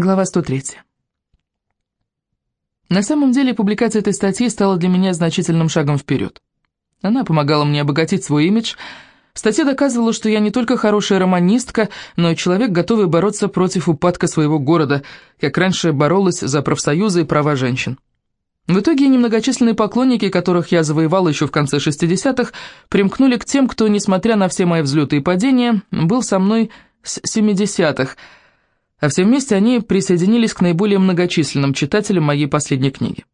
Глава 103. На самом деле, публикация этой статьи стала для меня значительным шагом вперед. Она помогала мне обогатить свой имидж. Статья доказывала, что я не только хорошая романистка, но и человек, готовый бороться против упадка своего города, как раньше боролась за профсоюзы и права женщин. В итоге немногочисленные поклонники, которых я завоевал еще в конце 60-х, примкнули к тем, кто, несмотря на все мои взлеты и падения, был со мной с 70-х – а все вместе они присоединились к наиболее многочисленным читателям моей последней книги.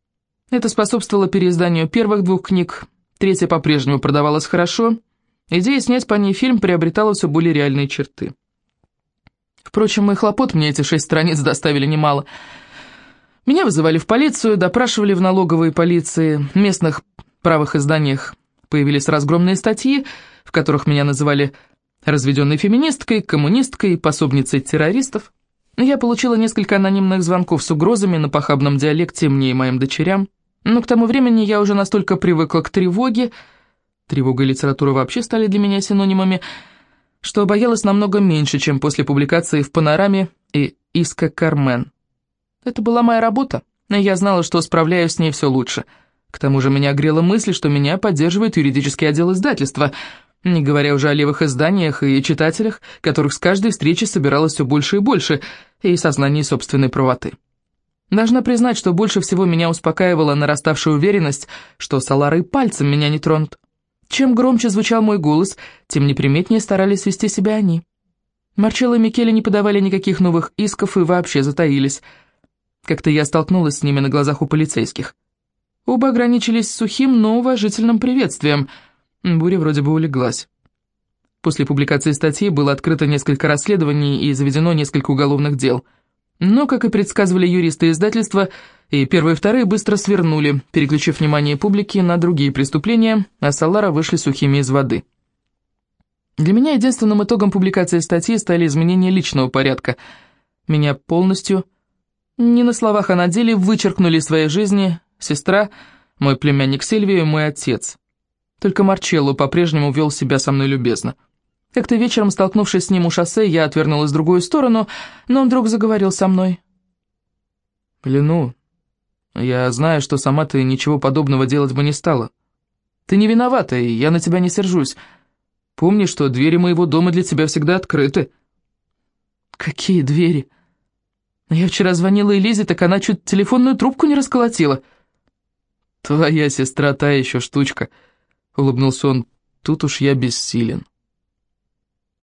Это способствовало переизданию первых двух книг, третья по-прежнему продавалась хорошо, идея снять по ней фильм приобретала все более реальные черты. Впрочем, и хлопот мне эти шесть страниц доставили немало. Меня вызывали в полицию, допрашивали в налоговой полиции, в местных правых изданиях появились разгромные статьи, в которых меня называли разведенной феминисткой, коммунисткой, пособницей террористов. Я получила несколько анонимных звонков с угрозами на похабном диалекте мне и моим дочерям, но к тому времени я уже настолько привыкла к тревоге, тревога и литература вообще стали для меня синонимами, что боялась намного меньше, чем после публикации в «Панораме» и «Иска Кармен». Это была моя работа, и я знала, что справляюсь с ней все лучше. К тому же меня грела мысль, что меня поддерживает юридический отдел издательства — не говоря уже о левых изданиях и читателях, которых с каждой встречи собиралось все больше и больше, и сознании собственной правоты. Должна признать, что больше всего меня успокаивала нараставшая уверенность, что Салары пальцем меня не тронут. Чем громче звучал мой голос, тем неприметнее старались вести себя они. Марчелло и Микеле не подавали никаких новых исков и вообще затаились. Как-то я столкнулась с ними на глазах у полицейских. Оба ограничились сухим, но уважительным приветствием — Буря вроде бы улеглась. После публикации статьи было открыто несколько расследований и заведено несколько уголовных дел. Но, как и предсказывали юристы издательства, и первые и вторые быстро свернули, переключив внимание публики на другие преступления, а Салара вышли сухими из воды. Для меня единственным итогом публикации статьи стали изменения личного порядка. Меня полностью, не на словах, а на деле, вычеркнули из своей жизни сестра, мой племянник Сильвия и мой отец. Только Марчелло по-прежнему вел себя со мной любезно. Как-то вечером, столкнувшись с ним у шоссе, я отвернулась в другую сторону, но он вдруг заговорил со мной. «Лену, я знаю, что сама ты ничего подобного делать бы не стала. Ты не виновата, и я на тебя не сержусь. Помни, что двери моего дома для тебя всегда открыты». «Какие двери?» Я вчера звонила Элизе, так она чуть телефонную трубку не расколотила. «Твоя сестра та еще штучка», — улыбнулся он, — «тут уж я бессилен».